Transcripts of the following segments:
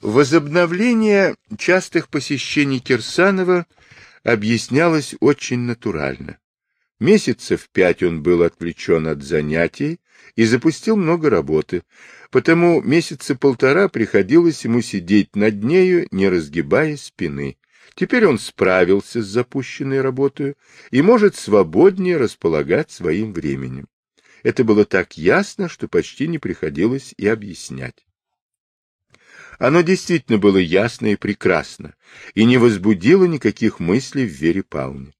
Возобновление частых посещений Кирсанова объяснялось очень натурально. Месяцев пять он был отвлечен от занятий и запустил много работы, потому месяца полтора приходилось ему сидеть над нею, не разгибая спины. Теперь он справился с запущенной работой и может свободнее располагать своим временем. Это было так ясно, что почти не приходилось и объяснять. Оно действительно было ясно и прекрасно, и не возбудило никаких мыслей в Вере Павловне.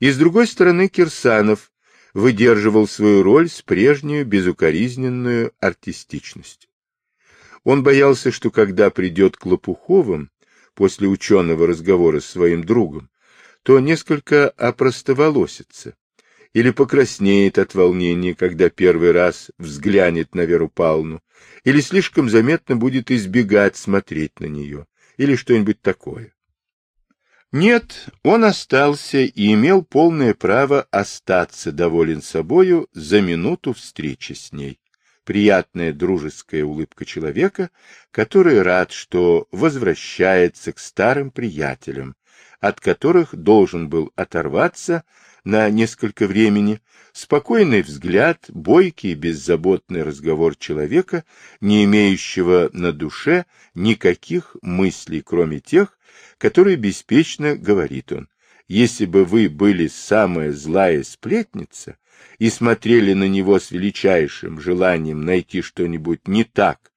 И с другой стороны Кирсанов выдерживал свою роль с прежней безукоризненную артистичностью. Он боялся, что когда придет к Лопуховым, после ученого разговора с своим другом, то несколько опростоволосится или покраснеет от волнения, когда первый раз взглянет на Веру Павловну, или слишком заметно будет избегать смотреть на нее, или что-нибудь такое. Нет, он остался и имел полное право остаться доволен собою за минуту встречи с ней. Приятная дружеская улыбка человека, который рад, что возвращается к старым приятелям, от которых должен был оторваться на несколько времени, спокойный взгляд, бойкий беззаботный разговор человека, не имеющего на душе никаких мыслей, кроме тех, которые беспечно говорит он. Если бы вы были самая злая сплетница и смотрели на него с величайшим желанием найти что-нибудь не так,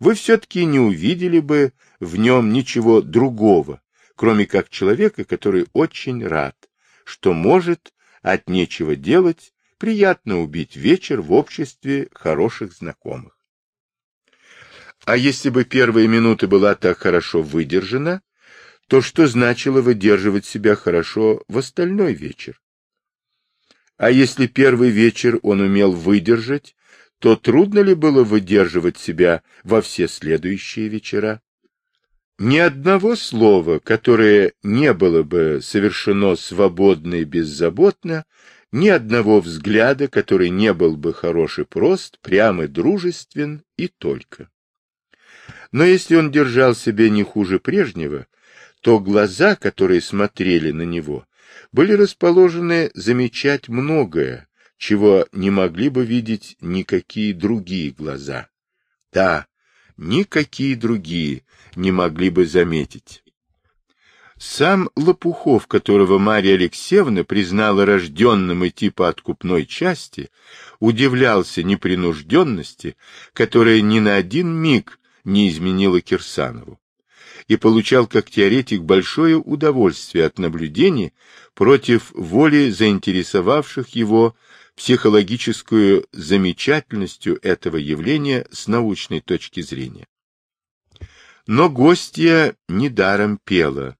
вы все-таки не увидели бы в нем ничего другого, кроме как человека, который очень рад, что может от нечего делать, приятно убить вечер в обществе хороших знакомых. А если бы первые минуты была так хорошо выдержана, то что значило выдерживать себя хорошо в остальной вечер? А если первый вечер он умел выдержать, то трудно ли было выдерживать себя во все следующие вечера? Ни одного слова, которое не было бы совершено свободно и беззаботно, ни одного взгляда, который не был бы хорош и прост, прям и дружествен и только. Но если он держал себя не хуже прежнего, то глаза, которые смотрели на него, были расположены замечать многое, чего не могли бы видеть никакие другие глаза. Да, никакие другие не могли бы заметить. Сам Лопухов, которого Марья Алексеевна признала рожденным идти по откупной части, удивлялся непринужденности, которая ни на один миг не изменила Кирсанову, и получал как теоретик большое удовольствие от наблюдений против воли заинтересовавших его психологическую замечательностью этого явления с научной точки зрения. Но гостья недаром пела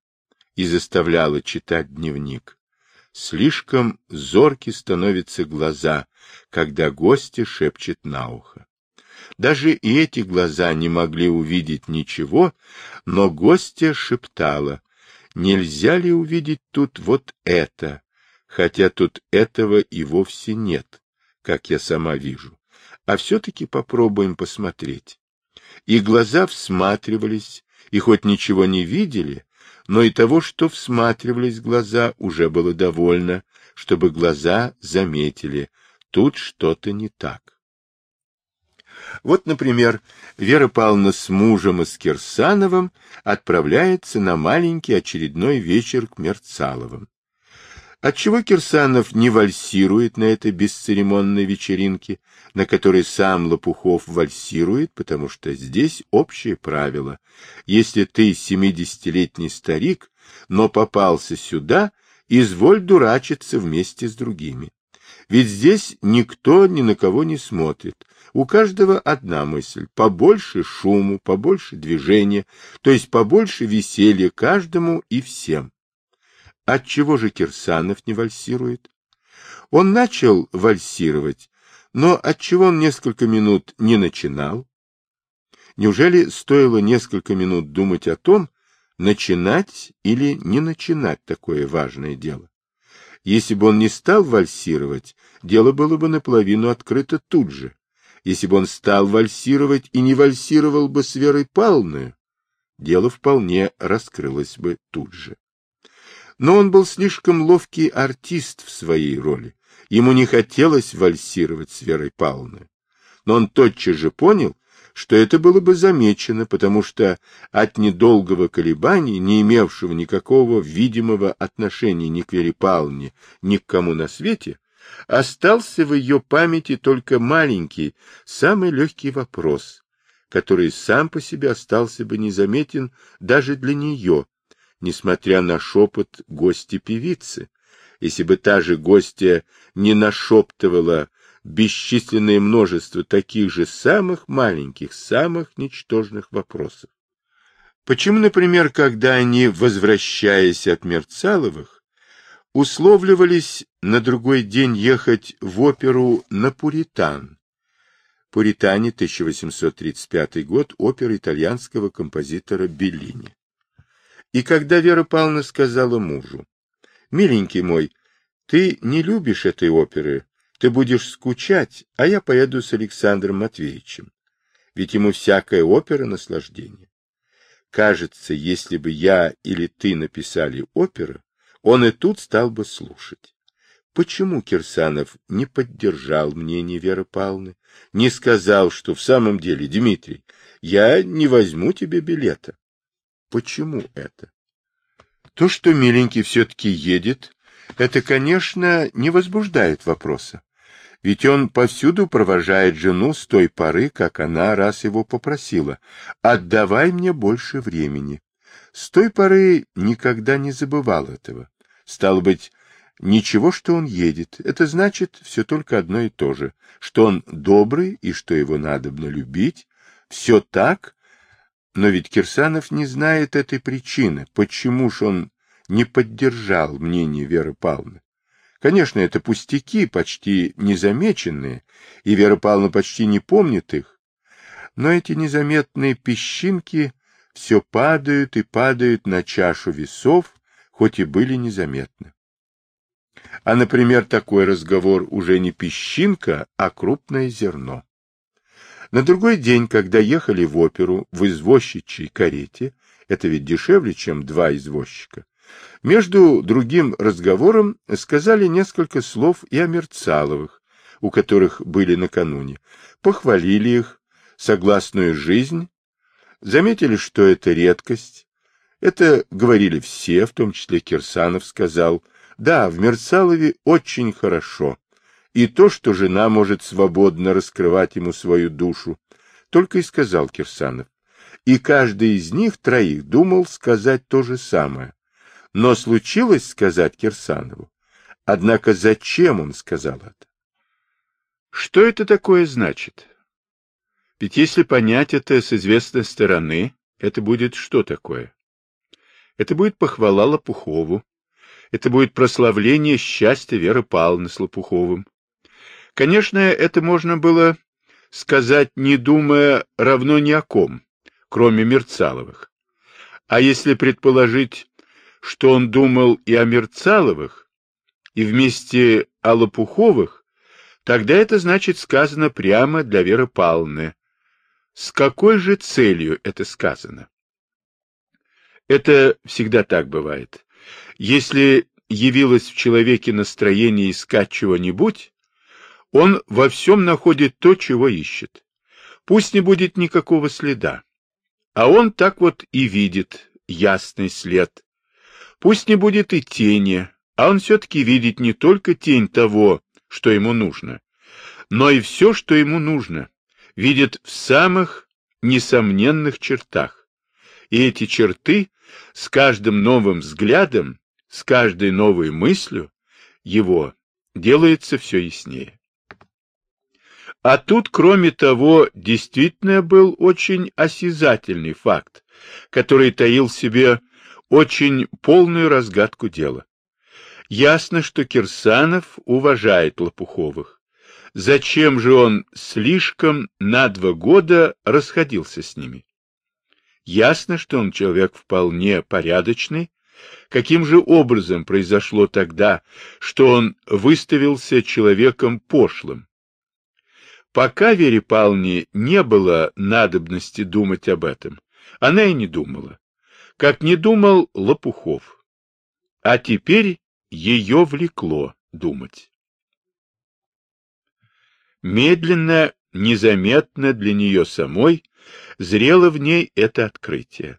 и заставляла читать дневник. Слишком зорки становятся глаза, когда гостья шепчет на ухо. Даже и эти глаза не могли увидеть ничего, но гостья шептала, нельзя ли увидеть тут вот это, хотя тут этого и вовсе нет, как я сама вижу. А все-таки попробуем посмотреть. И глаза всматривались, и хоть ничего не видели, но и того, что всматривались глаза, уже было довольно, чтобы глаза заметили, тут что-то не так. Вот, например, Вера Павловна с мужем и с Кирсановым отправляется на маленький очередной вечер к Мерцаловым. Отчего Кирсанов не вальсирует на этой бесцеремонной вечеринке, на которой сам Лопухов вальсирует, потому что здесь общее правило. Если ты семидесятилетний старик, но попался сюда, изволь дурачиться вместе с другими. Ведь здесь никто ни на кого не смотрит. У каждого одна мысль — побольше шуму, побольше движения, то есть побольше веселья каждому и всем. Отчего же Кирсанов не вальсирует? Он начал вальсировать, но отчего он несколько минут не начинал? Неужели стоило несколько минут думать о том, начинать или не начинать такое важное дело? Если бы он не стал вальсировать, дело было бы наполовину открыто тут же. Если бы он стал вальсировать и не вальсировал бы с Верой Павловной, дело вполне раскрылось бы тут же. Но он был слишком ловкий артист в своей роли. Ему не хотелось вальсировать с Верой Павловной. Но он тотчас же понял, что это было бы замечено, потому что от недолгого колебания, не имевшего никакого видимого отношения ни к Вере Павловне, ни к кому на свете, остался в ее памяти только маленький, самый легкий вопрос, который сам по себе остался бы незаметен даже для нее, несмотря на шепот гости-певицы, если бы та же гостья не нашептывала бесчисленное множество таких же самых маленьких, самых ничтожных вопросов. Почему, например, когда они, возвращаясь от Мерцаловых, условливались на другой день ехать в оперу на Пуритан? Пуритане, 1835 год, опера итальянского композитора Беллини. И когда Вера Павловна сказала мужу, «Миленький мой, ты не любишь этой оперы, ты будешь скучать, а я поеду с Александром Матвеевичем. Ведь ему всякая опера наслаждение. Кажется, если бы я или ты написали оперу, он и тут стал бы слушать. Почему Кирсанов не поддержал мнение Веры Павловны, не сказал, что в самом деле, Дмитрий, я не возьму тебе билета? Почему это? То, что миленький все-таки едет, это, конечно, не возбуждает вопроса. Ведь он повсюду провожает жену с той поры, как она раз его попросила. «Отдавай мне больше времени». С той поры никогда не забывал этого. Стало быть, ничего, что он едет. Это значит все только одно и то же, что он добрый и что его надобно любить. Все так, но ведь Кирсанов не знает этой причины, почему ж он не поддержал мнение Веры Павловны. Конечно, это пустяки, почти незамеченные, и Вера Павловна почти не помнит их. Но эти незаметные песчинки все падают и падают на чашу весов, хоть и были незаметны. А, например, такой разговор уже не песчинка, а крупное зерно. На другой день, когда ехали в оперу в извозчичьей карете, это ведь дешевле, чем два извозчика, между другим разговором сказали несколько слов и о Мерцаловых, у которых были накануне, похвалили их, согласную жизнь, заметили, что это редкость. Это говорили все, в том числе Кирсанов сказал, да, в Мерцалове очень хорошо, и то, что жена может свободно раскрывать ему свою душу, только и сказал Кирсанов. И каждый из них троих думал сказать то же самое. Но случилось сказать Кирсанову. Однако зачем он сказал это? Что это такое значит? Ведь если понять это с известной стороны, это будет что такое? Это будет похвала Лопухову. Это будет прославление счастья Веры Павловны с Лопуховым. Конечно, это можно было сказать, не думая равно ни о ком, кроме Мерцаловых. А если предположить, что он думал и о Мерцаловых, и вместе о Лопуховых, тогда это значит сказано прямо для Веры Павловны. С какой же целью это сказано? Это всегда так бывает. Если явилось в человеке настроение искать чего-нибудь, он во всем находит то, чего ищет. Пусть не будет никакого следа. А он так вот и видит ясный след, Пусть не будет и тени, а он все-таки видит не только тень того, что ему нужно, но и все, что ему нужно, видит в самых несомненных чертах. И эти черты с каждым новым взглядом, с каждой новой мыслью его делается все яснее. А тут, кроме того, действительно был очень осязательный факт, который таил в себе очень полную разгадку дела. Ясно, что Кирсанов уважает Лопуховых. Зачем же он слишком на два года расходился с ними? Ясно, что он человек вполне порядочный. Каким же образом произошло тогда, что он выставился человеком пошлым? Пока Вере Павловне не было надобности думать об этом, она и не думала. Как не думал Лопухов. А теперь ее влекло думать. Медленно, незаметно для нее самой, зрело в ней это открытие.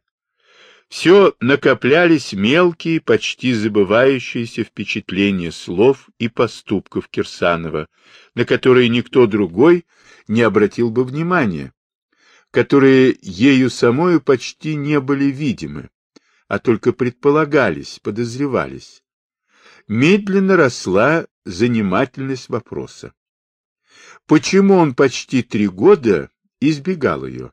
Все накоплялись мелкие, почти забывающиеся впечатления слов и поступков Кирсанова, на которые никто другой не обратил бы внимания, которые ею самою почти не были видимы, а только предполагались, подозревались. Медленно росла занимательность вопроса. Почему он почти три года избегал ее?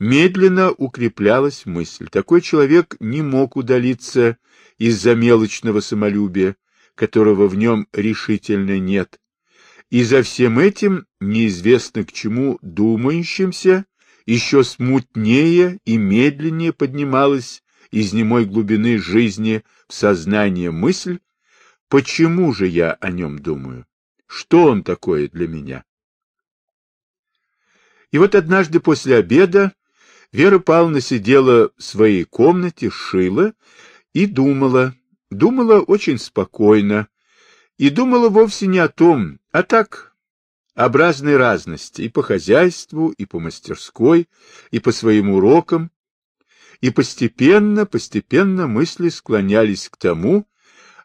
Медленно укреплялась мысль. Такой человек не мог удалиться из-за мелочного самолюбия, которого в нем решительно нет. И за всем этим, неизвестно к чему думающимся, еще смутнее и медленнее поднималась из немой глубины жизни в сознание мысль, почему же я о нем думаю? Что он такое для меня? И вот однажды после обеда Вера Павловна сидела в своей комнате, шила и думала, думала очень спокойно, и думала вовсе не о том, а так, об разной разности, и по хозяйству, и по мастерской, и по своим урокам, и постепенно, постепенно мысли склонялись к тому,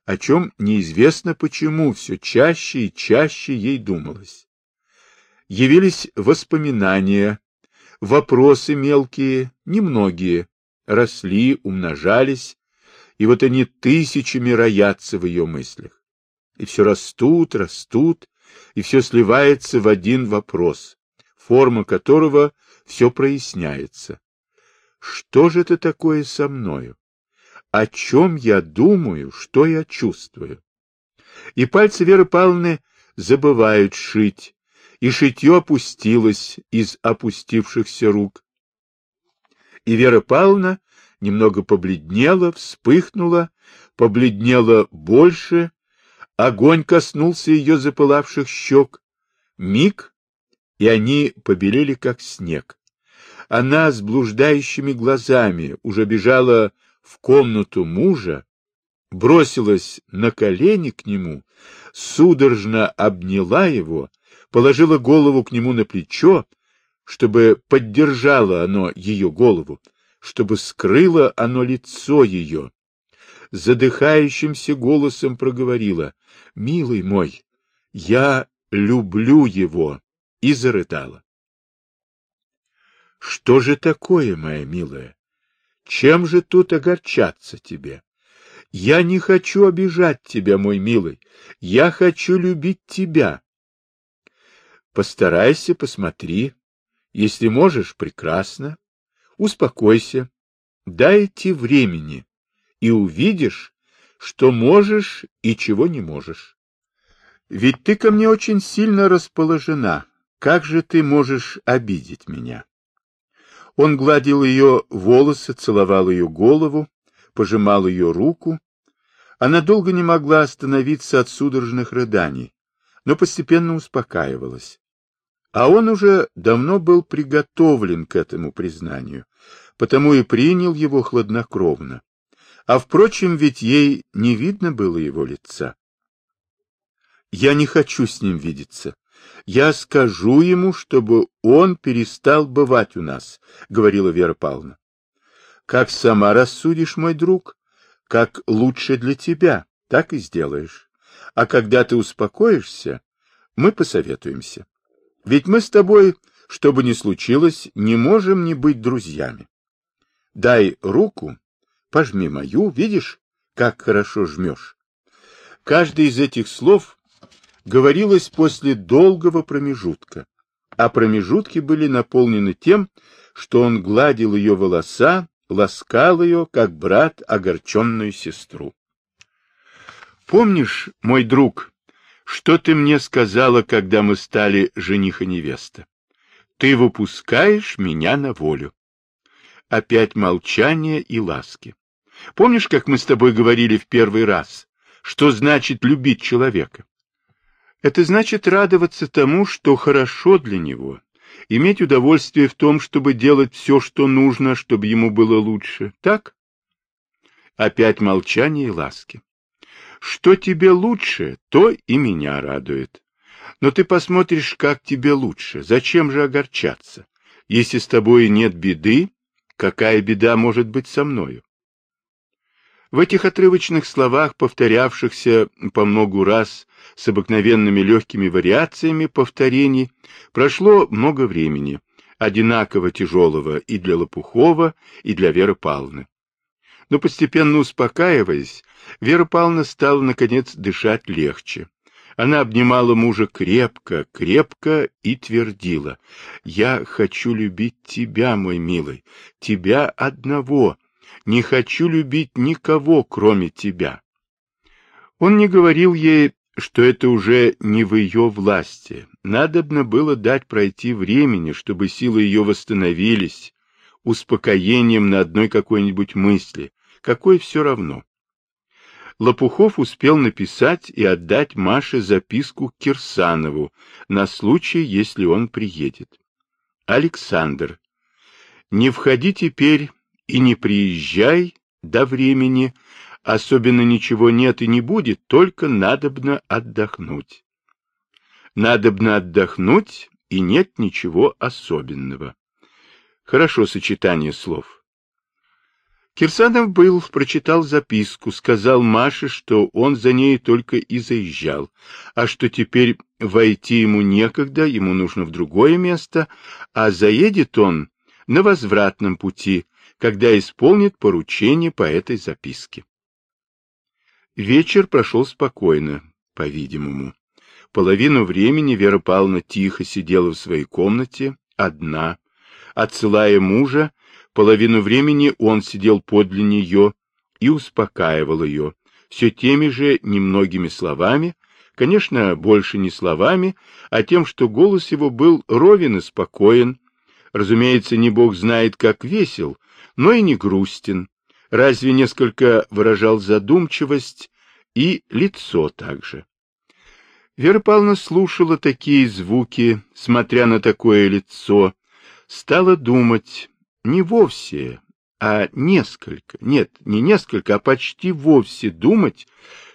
о чем неизвестно почему все чаще и чаще ей думалось. Явились воспоминания, вопросы мелкие, немногие, росли, умножались, и вот они тысячами роятся в ее мыслях. И все растут, растут, и все сливается в один вопрос, форма которого все проясняется. Что же это такое со мною? О чем я думаю, что я чувствую? И пальцы Веры Павловны забывают шить, и шитье опустилось из опустившихся рук. И Вера Павловна немного побледнела, вспыхнула, побледнела больше, огонь коснулся ее запылавших щек. Миг, и они побелели, как снег. Она с блуждающими глазами уже бежала в комнату мужа, бросилась на колени к нему, судорожно обняла его положила голову к нему на плечо, чтобы поддержало оно ее голову, чтобы скрыло оно лицо ее. Задыхающимся голосом проговорила, «Милый мой, я люблю его!» и зарыдала. «Что же такое, моя милая? Чем же тут огорчаться тебе? Я не хочу обижать тебя, мой милый. Я хочу любить тебя. Постарайся, посмотри. Если можешь, прекрасно. Успокойся. Дайте времени, и увидишь, что можешь и чего не можешь. Ведь ты ко мне очень сильно расположена. Как же ты можешь обидеть меня? Он гладил ее волосы, целовал ее голову, пожимал ее руку. Она долго не могла остановиться от судорожных рыданий, но постепенно успокаивалась. А он уже давно был приготовлен к этому признанию, потому и принял его хладнокровно. А, впрочем, ведь ей не видно было его лица. Я не хочу с ним видеться. Я скажу ему, чтобы он перестал бывать у нас, — говорила Вера Павловна. Как сама рассудишь, мой друг, как лучше для тебя, так и сделаешь. А когда ты успокоишься, мы посоветуемся. Ведь мы с тобой, что бы ни случилось, не можем не быть друзьями. Дай руку, пожми мою, видишь, как хорошо жмешь. Каждый из этих слов говорилось после долгого промежутка, а промежутки были наполнены тем, что он гладил ее волоса, ласкал ее, как брат огорченную сестру. Помнишь, мой друг, что ты мне сказала, когда мы стали жених и невеста? Ты выпускаешь меня на волю. Опять молчание и ласки. Помнишь, как мы с тобой говорили в первый раз? Что значит любить человека? Это значит радоваться тому, что хорошо для него, иметь удовольствие в том, чтобы делать все, что нужно, чтобы ему было лучше. Так? Опять молчание и ласки. Что тебе лучше, то и меня радует. Но ты посмотришь, как тебе лучше. Зачем же огорчаться? Если с тобой нет беды, какая беда может быть со мною? В этих отрывочных словах, повторявшихся по многу раз с обыкновенными легкими вариациями повторений, прошло много времени, одинаково тяжелого и для Лопухова, и для Веры Павловны. Но постепенно успокаиваясь, Вера Павловна стала, наконец, дышать легче. Она обнимала мужа крепко, крепко и твердила. «Я хочу любить тебя, мой милый, тебя одного. Не хочу любить никого, кроме тебя». Он не говорил ей, что это уже не в ее власти. Надобно было дать пройти времени, чтобы силы ее восстановились, успокоением на одной какой-нибудь мысли, какой все равно. Лопухов успел написать и отдать Маше записку Кирсанову на случай, если он приедет. Александр, не входи теперь и не приезжай до времени, особенно ничего нет и не будет, только надобно отдохнуть. Надобно отдохнуть, и нет ничего особенного. Хорошо сочетание слов. Кирсанов был, прочитал записку, сказал Маше, что он за ней только и заезжал, а что теперь войти ему некогда, ему нужно в другое место, а заедет он на возвратном пути, когда исполнит поручение по этой записке. Вечер прошел спокойно, по-видимому. Половину времени Вера Павловна тихо сидела в своей комнате, одна, отсылая мужа Половину времени он сидел подле нее и успокаивал ее, все теми же немногими словами, конечно, больше не словами, а тем, что голос его был ровен и спокоен, разумеется, не бог знает, как весел, но и не грустен, разве несколько выражал задумчивость и лицо также. Вера Павловна слушала такие звуки, смотря на такое лицо, стала думать, не вовсе, а несколько, нет, не несколько, а почти вовсе думать,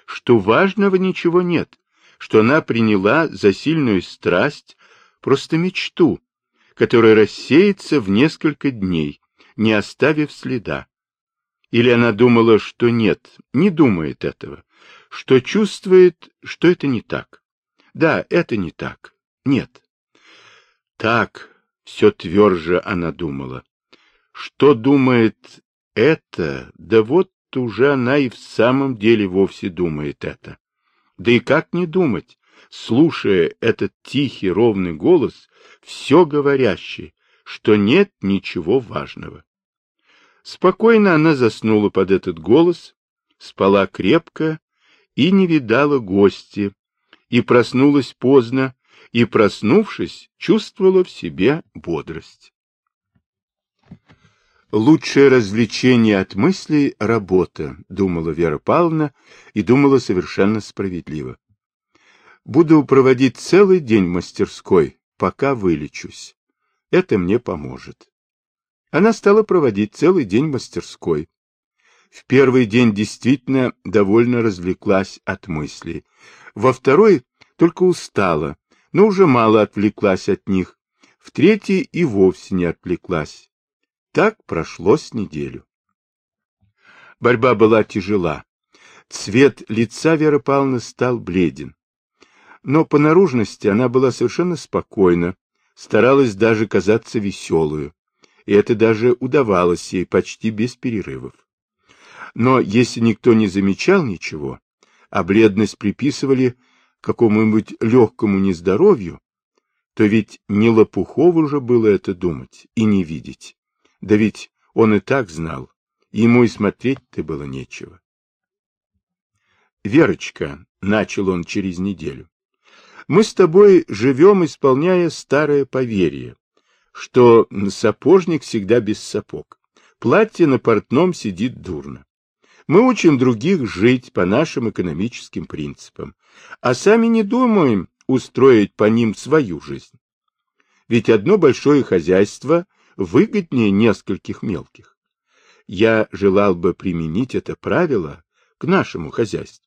что важного ничего нет, что она приняла за сильную страсть просто мечту, которая рассеется в несколько дней, не оставив следа. Или она думала, что нет, не думает этого, что чувствует, что это не так. Да, это не так. Нет. Так, все тверже она думала. Что думает это, да вот уже она и в самом деле вовсе думает это. Да и как не думать, слушая этот тихий ровный голос, все говорящий, что нет ничего важного. Спокойно она заснула под этот голос, спала крепко и не видала гости, и проснулась поздно, и, проснувшись, чувствовала в себе бодрость. Лучшее развлечение от мыслей — работа, думала Вера Павловна и думала совершенно справедливо. Буду проводить целый день в мастерской, пока вылечусь. Это мне поможет. Она стала проводить целый день в мастерской. В первый день действительно довольно развлеклась от мыслей. Во второй только устала, но уже мало отвлеклась от них. В третий и вовсе не отвлеклась. Так прошло с неделю. Борьба была тяжела. Цвет лица Веры Павловны стал бледен. Но по наружности она была совершенно спокойна, старалась даже казаться веселую, и это даже удавалось ей почти без перерывов. Но если никто не замечал ничего, а бледность приписывали какому-нибудь легкому нездоровью, то ведь не Лопухову же было это думать и не видеть. Да ведь он и так знал, ему и смотреть-то было нечего. «Верочка», — начал он через неделю, — «мы с тобой живем, исполняя старое поверье, что сапожник всегда без сапог, платье на портном сидит дурно. Мы учим других жить по нашим экономическим принципам, а сами не думаем устроить по ним свою жизнь. Ведь одно большое хозяйство выгоднее нескольких мелких. Я желал бы применить это правило к нашему хозяйству.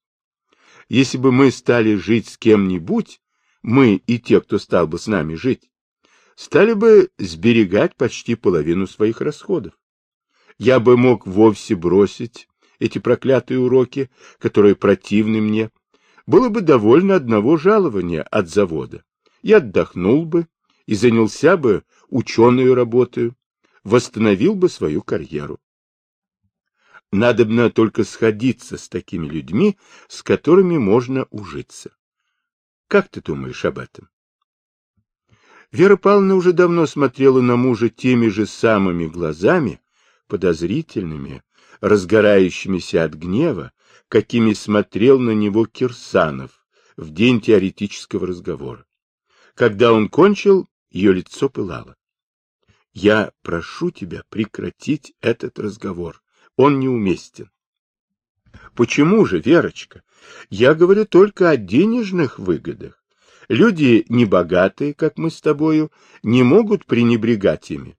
Если бы мы стали жить с кем-нибудь, мы и те, кто стал бы с нами жить, стали бы сберегать почти половину своих расходов. Я бы мог вовсе бросить эти проклятые уроки, которые противны мне. Было бы довольно одного жалования от завода. Я отдохнул бы и занялся бы ученой работой, восстановил бы свою карьеру. Надобно только сходиться с такими людьми, с которыми можно ужиться. Как ты думаешь об этом? Вера Павловна уже давно смотрела на мужа теми же самыми глазами, подозрительными, разгорающимися от гнева, какими смотрел на него Кирсанов в день теоретического разговора. Когда он кончил, ее лицо пылало. — Я прошу тебя прекратить этот разговор он неуместен. Почему же, Верочка? Я говорю только о денежных выгодах. Люди небогатые, как мы с тобою, не могут пренебрегать ими.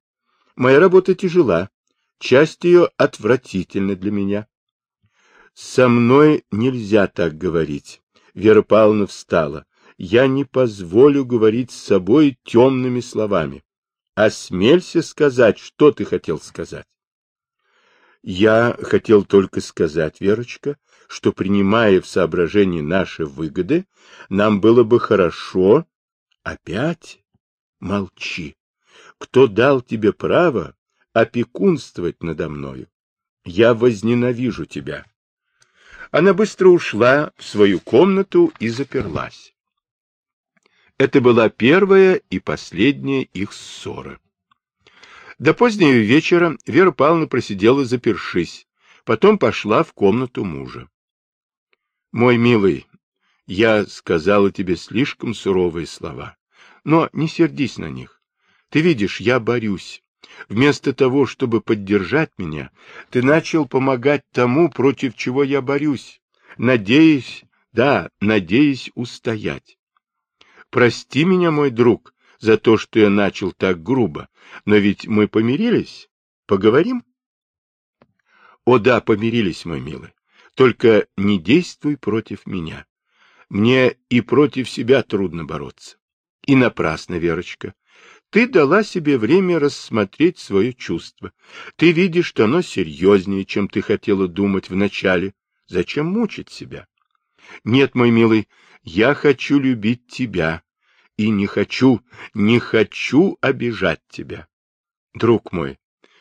Моя работа тяжела, часть ее отвратительна для меня. Со мной нельзя так говорить. Вера Павловна встала. Я не позволю говорить с собой темными словами. Осмелься сказать, что ты хотел сказать. Я хотел только сказать, Верочка, что, принимая в соображение наши выгоды, нам было бы хорошо... Опять? Молчи. Кто дал тебе право опекунствовать надо мною? Я возненавижу тебя. Она быстро ушла в свою комнату и заперлась. Это была первая и последняя их ссора. До позднего вечера Вера Павловна просидела запершись, потом пошла в комнату мужа. — Мой милый, я сказала тебе слишком суровые слова, но не сердись на них. Ты видишь, я борюсь. Вместо того, чтобы поддержать меня, ты начал помогать тому, против чего я борюсь, надеясь, да, надеясь устоять. Прости меня, мой друг, за то, что я начал так грубо. Но ведь мы помирились. Поговорим? О да, помирились, мой милый. Только не действуй против меня. Мне и против себя трудно бороться. И напрасно, Верочка. Ты дала себе время рассмотреть свое чувство. Ты видишь, что оно серьезнее, чем ты хотела думать вначале. Зачем мучить себя? Нет, мой милый, я хочу любить тебя, и не хочу, не хочу обижать тебя. Друг мой,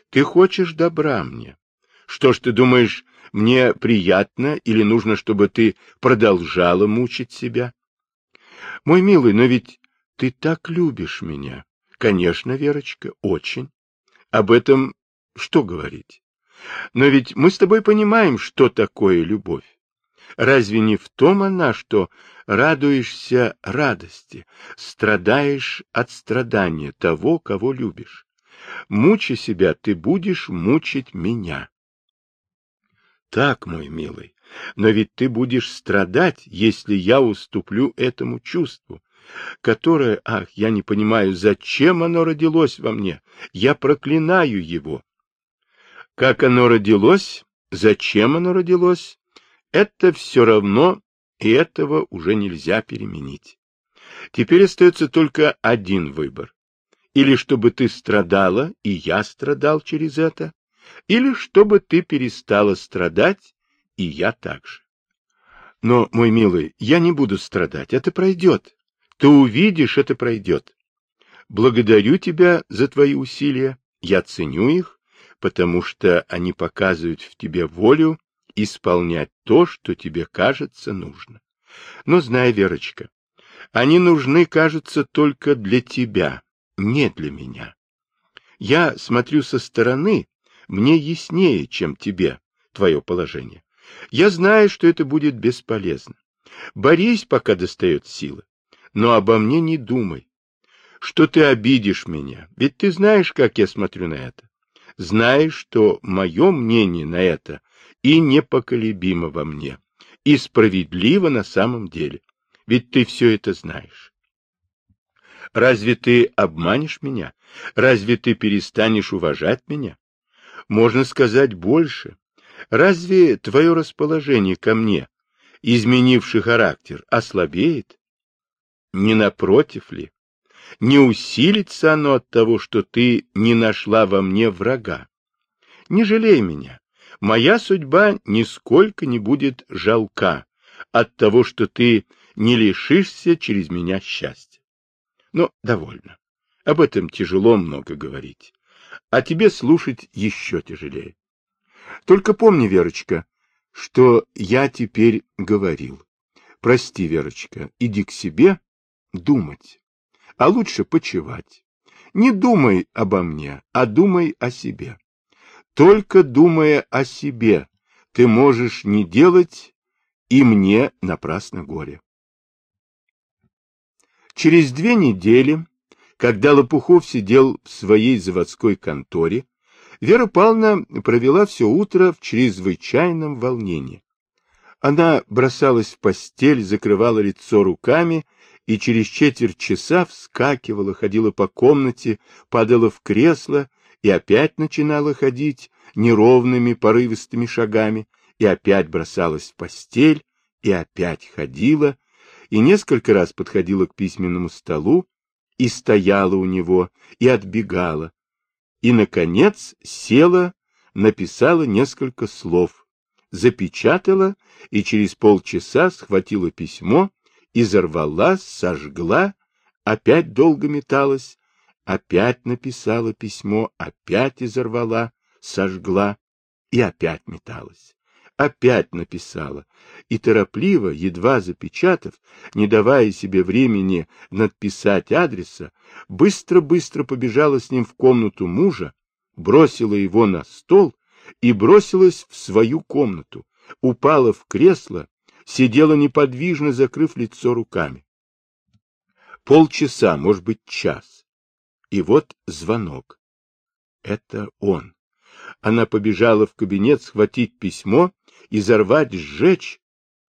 ты хочешь добра мне. Что ж ты думаешь, мне приятно или нужно, чтобы ты продолжала мучить себя? Мой милый, но ведь ты так любишь меня. Конечно, Верочка, очень. Об этом что говорить? Но ведь мы с тобой понимаем, что такое любовь. Разве не в том она, что радуешься радости, страдаешь от страдания того, кого любишь? Мучи себя, ты будешь мучить меня. Так, мой милый, но ведь ты будешь страдать, если я уступлю этому чувству, которое, ах, я не понимаю, зачем оно родилось во мне, я проклинаю его. Как оно родилось, зачем оно родилось, это все равно, и этого уже нельзя переменить. Теперь остается только один выбор. Или чтобы ты страдала, и я страдал через это, или чтобы ты перестала страдать, и я также. Но, мой милый, я не буду страдать, это пройдет. Ты увидишь, это пройдет. Благодарю тебя за твои усилия, я ценю их, потому что они показывают в тебе волю исполнять то, что тебе кажется нужно. Но знай, Верочка, они нужны, кажется, только для тебя, не для меня. Я смотрю со стороны, мне яснее, чем тебе, твое положение. Я знаю, что это будет бесполезно. Борись, пока достает силы, но обо мне не думай. Что ты обидишь меня, ведь ты знаешь, как я смотрю на это. Знаешь, что мое мнение на это и непоколебимо во мне, и справедливо на самом деле. Ведь ты все это знаешь. Разве ты обманешь меня? Разве ты перестанешь уважать меня? Можно сказать больше. Разве твое расположение ко мне, изменивший характер, ослабеет? Не напротив ли? Не усилится оно от того, что ты не нашла во мне врага? Не жалей меня. Моя судьба нисколько не будет жалка от того, что ты не лишишься через меня счастья. Но довольно. Об этом тяжело много говорить. А тебе слушать еще тяжелее. Только помни, Верочка, что я теперь говорил. Прости, Верочка, иди к себе думать, а лучше почевать. Не думай обо мне, а думай о себе. Только думая о себе, ты можешь не делать и мне напрасно горе. Через две недели, когда Лопухов сидел в своей заводской конторе, Вера Павловна провела все утро в чрезвычайном волнении. Она бросалась в постель, закрывала лицо руками и через четверть часа вскакивала, ходила по комнате, падала в кресло и опять начинала ходить неровными порывистыми шагами, и опять бросалась в постель, и опять ходила, и несколько раз подходила к письменному столу, и стояла у него, и отбегала, и, наконец, села, написала несколько слов, запечатала и через полчаса схватила письмо, изорвала, сожгла, опять долго металась, опять написала письмо, опять изорвала, сожгла и опять металась. Опять написала, и торопливо, едва запечатав, не давая себе времени надписать адреса, быстро-быстро побежала с ним в комнату мужа, бросила его на стол и бросилась в свою комнату, упала в кресло, сидела неподвижно, закрыв лицо руками. Полчаса, может быть, час. И вот звонок. Это он. Она побежала в кабинет схватить письмо, изорвать, сжечь.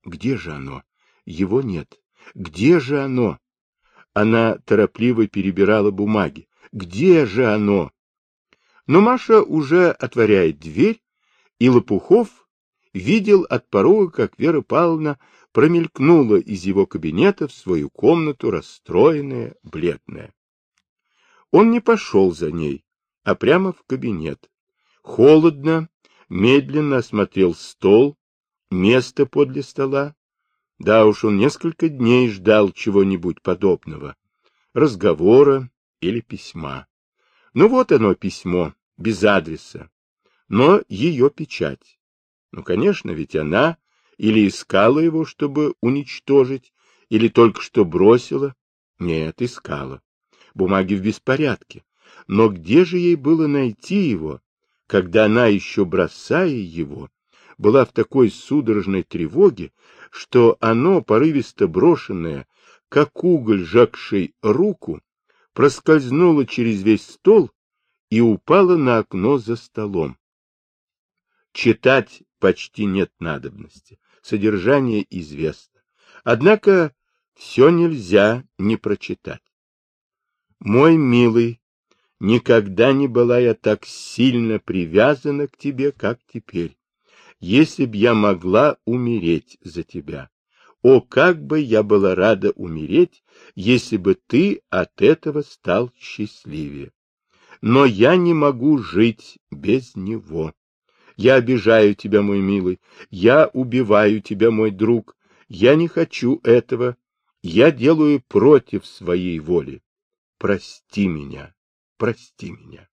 Где же оно? Его нет. Где же оно? Она торопливо перебирала бумаги. Где же оно? Но Маша уже отворяет дверь, и Лопухов видел от порога, как Вера Павловна промелькнула из его кабинета в свою комнату, расстроенная, бледная. Он не пошел за ней, а прямо в кабинет. Холодно, медленно осмотрел стол, место подле стола. Да уж, он несколько дней ждал чего-нибудь подобного, разговора или письма. Ну вот оно, письмо, без адреса, но ее печать. Ну, конечно, ведь она или искала его, чтобы уничтожить, или только что бросила. Нет, искала. Бумаги в беспорядке. Но где же ей было найти его, когда она, еще бросая его, была в такой судорожной тревоге, что оно, порывисто брошенное, как уголь, жакший руку, проскользнуло через весь стол и упало на окно за столом. Читать почти нет надобности, содержание известно. Однако все нельзя не прочитать. Мой милый, Никогда не была я так сильно привязана к тебе, как теперь. Если б я могла умереть за тебя, о, как бы я была рада умереть, если бы ты от этого стал счастливее. Но я не могу жить без него. Я обижаю тебя, мой милый, я убиваю тебя, мой друг. Я не хочу этого. Я делаю против своей воли. Прости меня прости меня.